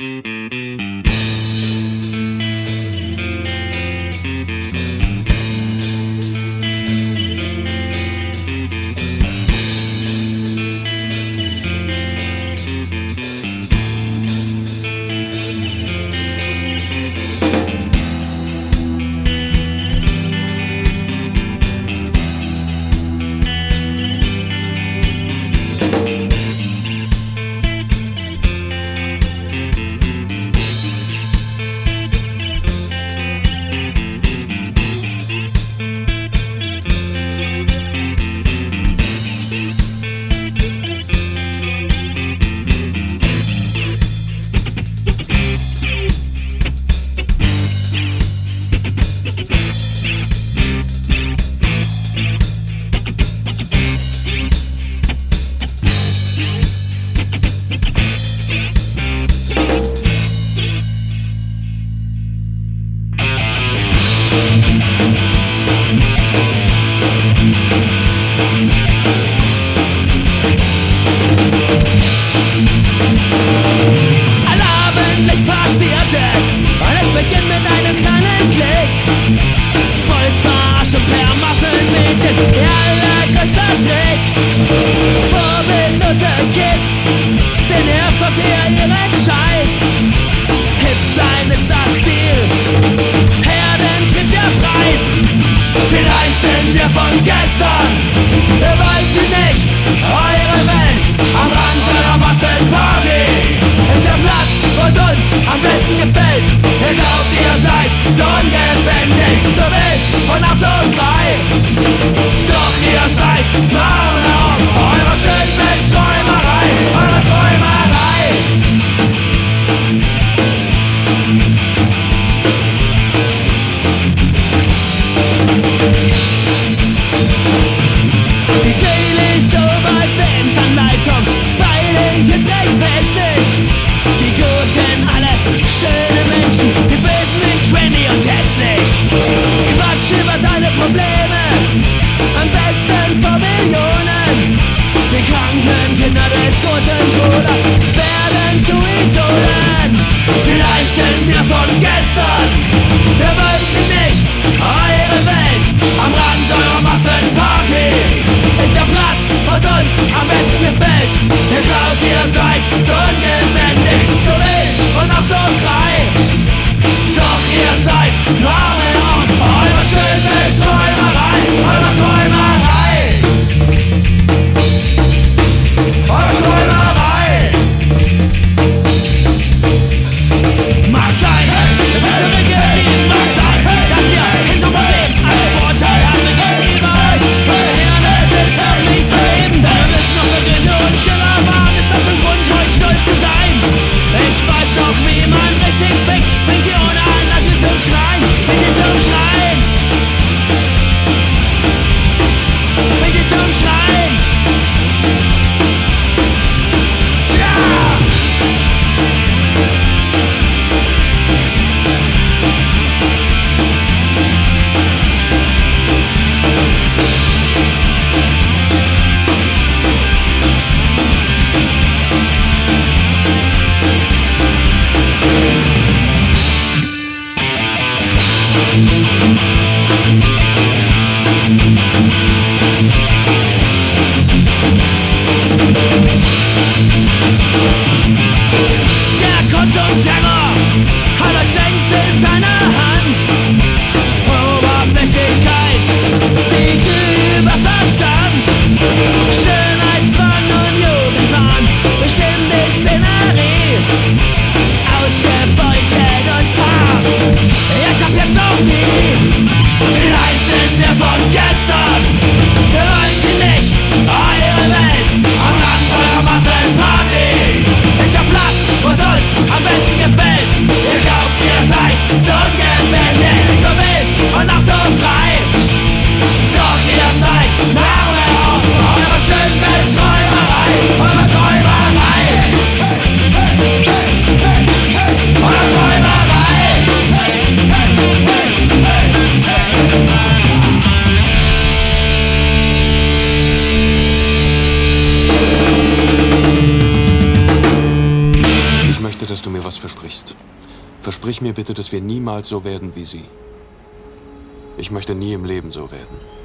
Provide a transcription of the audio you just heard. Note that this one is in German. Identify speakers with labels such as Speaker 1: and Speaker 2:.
Speaker 1: Música Opfer für ihren Scheiß. Hip sein ist das Ziel, Herden tritt der Preis. Vielleicht sind wir von gestern, 当然 Szenerie ausgebeutet und zart. Er kommt jetzt noch nie. Vielleicht sind wir von gestern. Wir sie nicht, eure Welt. Am Rand eurer Massenparty ist der Platz, wo es uns am besten gefällt. Ihr glaubt, ihr seid so geil.
Speaker 2: Versprichst, versprich mir bitte, dass wir niemals so werden wie sie. Ich möchte nie im Leben so werden.